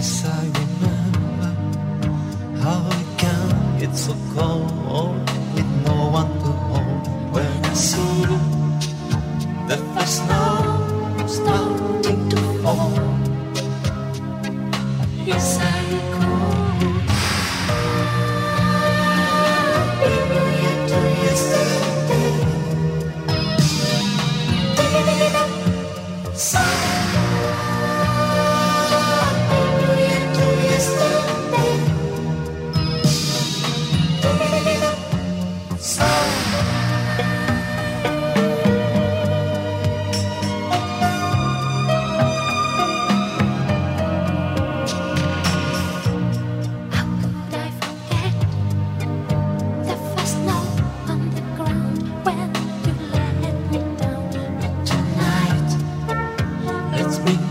Yes, I remember how again it's so cold with no one to hold. When I see the first snow starting to fall, yes, I could. tells me.